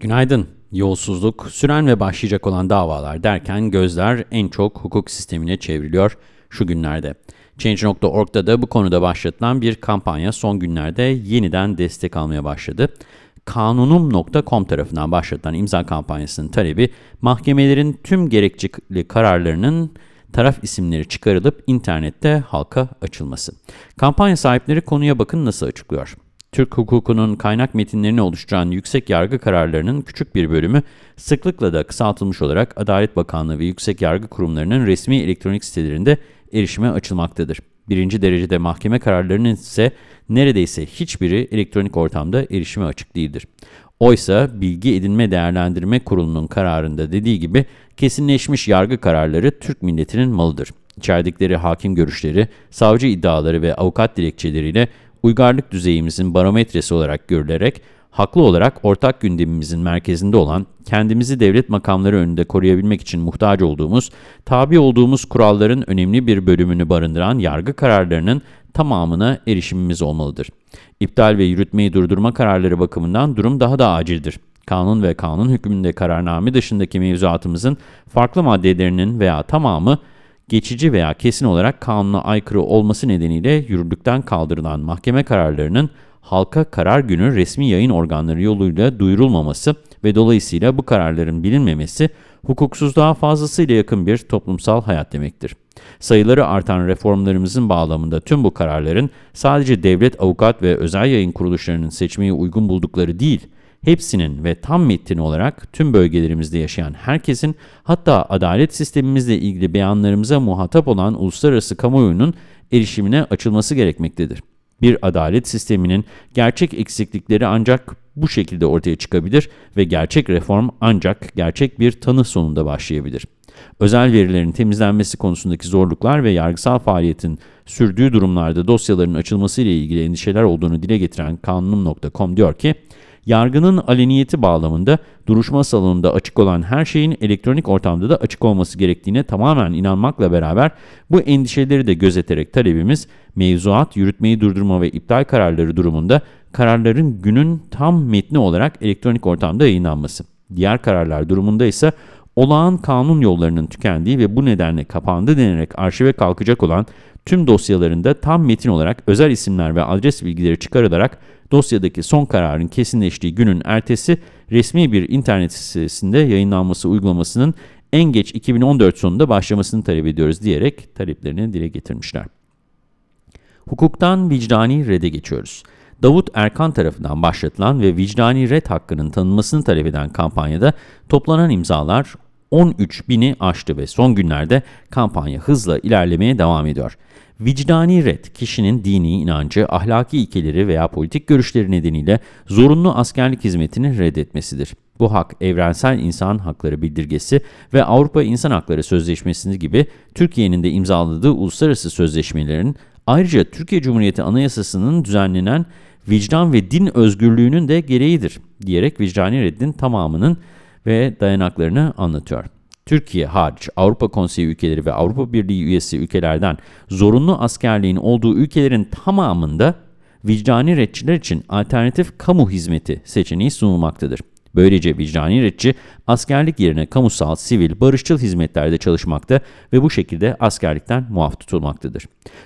Günaydın. Yolsuzluk, süren ve başlayacak olan davalar derken gözler en çok hukuk sistemine çevriliyor şu günlerde. Change.org'da da bu konuda başlatılan bir kampanya son günlerde yeniden destek almaya başladı. Kanunum.com tarafından başlatılan imza kampanyasının talebi mahkemelerin tüm gerekçeli kararlarının taraf isimleri çıkarılıp internette halka açılması. Kampanya sahipleri konuya bakın nasıl açıklıyor. Türk hukukunun kaynak metinlerini oluşturan yüksek yargı kararlarının küçük bir bölümü sıklıkla da kısaltılmış olarak Adalet Bakanlığı ve yüksek yargı kurumlarının resmi elektronik sitelerinde erişime açılmaktadır. Birinci derecede mahkeme kararlarının ise neredeyse hiçbiri elektronik ortamda erişime açık değildir. Oysa Bilgi Edinme Değerlendirme Kurulu'nun kararında dediği gibi kesinleşmiş yargı kararları Türk milletinin malıdır. İçerdikleri hakim görüşleri, savcı iddiaları ve avukat dilekçeleriyle uygarlık düzeyimizin barometresi olarak görülerek, haklı olarak ortak gündemimizin merkezinde olan, kendimizi devlet makamları önünde koruyabilmek için muhtaç olduğumuz, tabi olduğumuz kuralların önemli bir bölümünü barındıran yargı kararlarının tamamına erişimimiz olmalıdır. İptal ve yürütmeyi durdurma kararları bakımından durum daha da acildir. Kanun ve kanun hükmünde kararname dışındaki mevzuatımızın farklı maddelerinin veya tamamı geçici veya kesin olarak kanuna aykırı olması nedeniyle yürürlükten kaldırılan mahkeme kararlarının halka karar günü resmi yayın organları yoluyla duyurulmaması ve dolayısıyla bu kararların bilinmemesi hukuksuzluğa fazlasıyla yakın bir toplumsal hayat demektir. Sayıları artan reformlarımızın bağlamında tüm bu kararların sadece devlet, avukat ve özel yayın kuruluşlarının seçmeyi uygun buldukları değil, hepsinin ve tam metni olarak tüm bölgelerimizde yaşayan herkesin hatta adalet sistemimizle ilgili beyanlarımıza muhatap olan uluslararası kamuoyunun erişimine açılması gerekmektedir. Bir adalet sisteminin gerçek eksiklikleri ancak bu şekilde ortaya çıkabilir ve gerçek reform ancak gerçek bir tanı sonunda başlayabilir. Özel verilerin temizlenmesi konusundaki zorluklar ve yargısal faaliyetin sürdüğü durumlarda dosyaların açılması ile ilgili endişeler olduğunu dile getiren kanunum.com diyor ki, yargının aleniyeti bağlamında duruşma salonunda açık olan her şeyin elektronik ortamda da açık olması gerektiğine tamamen inanmakla beraber bu endişeleri de gözeterek talebimiz mevzuat, yürütmeyi durdurma ve iptal kararları durumunda kararların günün tam metni olarak elektronik ortamda yayınlanması. Diğer kararlar durumunda ise olağan kanun yollarının tükendiği ve bu nedenle kapandı denerek arşive kalkacak olan tüm dosyalarında tam metin olarak özel isimler ve adres bilgileri çıkarılarak dosyadaki son kararın kesinleştiği günün ertesi resmi bir internet sitesinde yayınlanması uygulamasının en geç 2014 sonunda başlamasını talep ediyoruz diyerek taleplerini dile getirmişler. Hukuktan vicdani rede geçiyoruz. Davut Erkan tarafından başlatılan ve vicdani red hakkının tanınmasını talep eden kampanyada toplanan imzalar 13 bini aştı ve son günlerde kampanya hızla ilerlemeye devam ediyor. Vicdani red, kişinin dini inancı, ahlaki ilkeleri veya politik görüşleri nedeniyle zorunlu askerlik hizmetini reddetmesidir. Bu hak, evrensel insan hakları bildirgesi ve Avrupa İnsan Hakları Sözleşmesi gibi Türkiye'nin de imzaladığı uluslararası sözleşmelerin, ayrıca Türkiye Cumhuriyeti Anayasası'nın düzenlenen vicdan ve din özgürlüğünün de gereğidir, diyerek vicdani reddin tamamının ve dayanaklarını anlatıyor. Türkiye hariç Avrupa Konseyi ülkeleri ve Avrupa Birliği üyesi ülkelerden zorunlu askerliğin olduğu ülkelerin tamamında vicdani retçiler için alternatif kamu hizmeti seçeneği sunulmaktadır. Böylece vicdani retçi askerlik yerine kamusal, sivil, barışçıl hizmetlerde çalışmakta ve bu şekilde askerlikten muaf tutulmaktadır.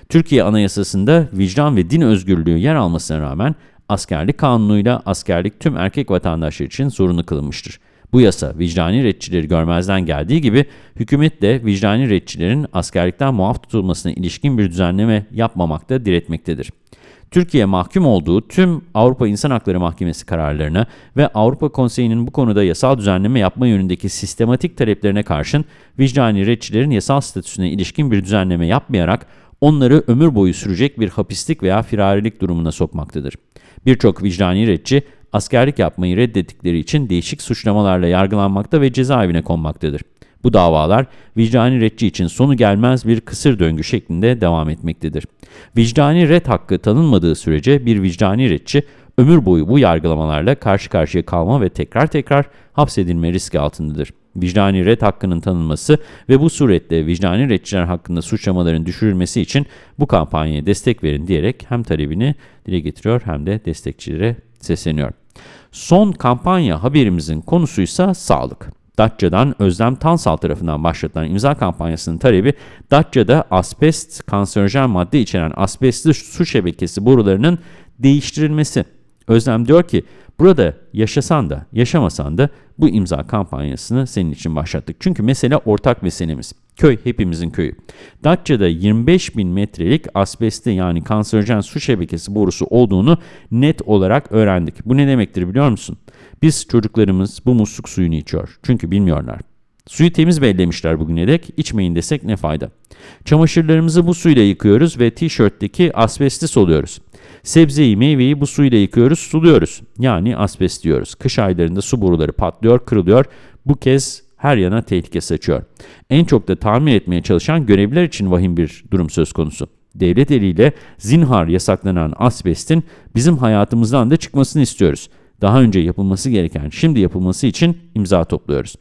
Türkiye Anayasası'nda vicdan ve din özgürlüğü yer almasına rağmen askerlik kanunuyla askerlik tüm erkek vatandaşlar için zorunlu kılınmıştır. Bu yasa vicdani retçileri görmezden geldiği gibi hükümet de vicdani retçilerin askerlikten muaf tutulmasına ilişkin bir düzenleme yapmamakta diretmektedir. Türkiye mahkum olduğu tüm Avrupa İnsan Hakları Mahkemesi kararlarına ve Avrupa Konseyi'nin bu konuda yasal düzenleme yapma yönündeki sistematik taleplerine karşın vicdani retçilerin yasal statüsüne ilişkin bir düzenleme yapmayarak onları ömür boyu sürecek bir hapislik veya firarilik durumuna sokmaktadır. Birçok vicdani retçi askerlik yapmayı reddettikleri için değişik suçlamalarla yargılanmakta ve cezaevine konmaktadır. Bu davalar vicdani redçi için sonu gelmez bir kısır döngü şeklinde devam etmektedir. Vicdani red hakkı tanınmadığı sürece bir vicdani redçi ömür boyu bu yargılamalarla karşı karşıya kalma ve tekrar tekrar hapsedilme riski altındadır. Vicdani red hakkının tanınması ve bu surette vicdani redçiler hakkında suçlamaların düşürülmesi için bu kampanyaya destek verin diyerek hem talebini dile getiriyor hem de destekçilere sesleniyor. Son kampanya haberimizin konusuysa sağlık. Datça'dan Özlem Tansal tarafından başlatılan imza kampanyasının talebi Datça'da asbest kanserojen madde içeren asbestli su şebekesi borularının değiştirilmesi. Özlem diyor ki burada yaşasan da yaşamasan da bu imza kampanyasını senin için başlattık. Çünkü mesele ortak meselemiz. Köy hepimizin köyü. Datça'da 25 bin metrelik asbestli yani kanserojen su şebekesi borusu olduğunu net olarak öğrendik. Bu ne demektir biliyor musun? Biz çocuklarımız bu musluk suyunu içiyor. Çünkü bilmiyorlar. Suyu temiz bellemişler bugüne dek, içmeyin desek ne fayda. Çamaşırlarımızı bu suyla yıkıyoruz ve tişörtteki asbesti soluyoruz. Sebzeyi, meyveyi bu suyla yıkıyoruz, suluyoruz. Yani asbest diyoruz. Kış aylarında su boruları patlıyor, kırılıyor. Bu kez her yana tehlike saçıyor. En çok da tamir etmeye çalışan görevliler için vahim bir durum söz konusu. Devlet eliyle zinhar yasaklanan asbestin bizim hayatımızdan da çıkmasını istiyoruz. Daha önce yapılması gereken, şimdi yapılması için imza topluyoruz.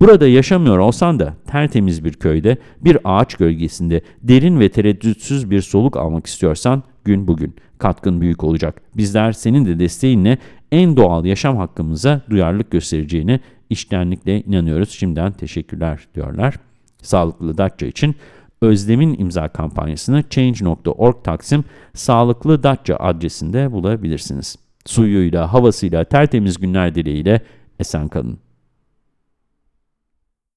Burada yaşamıyor olsan da tertemiz bir köyde, bir ağaç gölgesinde derin ve tereddütsüz bir soluk almak istiyorsan gün bugün. Katkın büyük olacak. Bizler senin de desteğinle en doğal yaşam hakkımıza duyarlılık göstereceğine içtenlikle inanıyoruz. Şimdiden teşekkürler diyorlar. Sağlıklı Datça için Özlem'in imza kampanyasını change.org taksim sağlıklı Datça adresinde bulabilirsiniz. Suyuyla, havasıyla tertemiz günler dileğiyle esen kalın.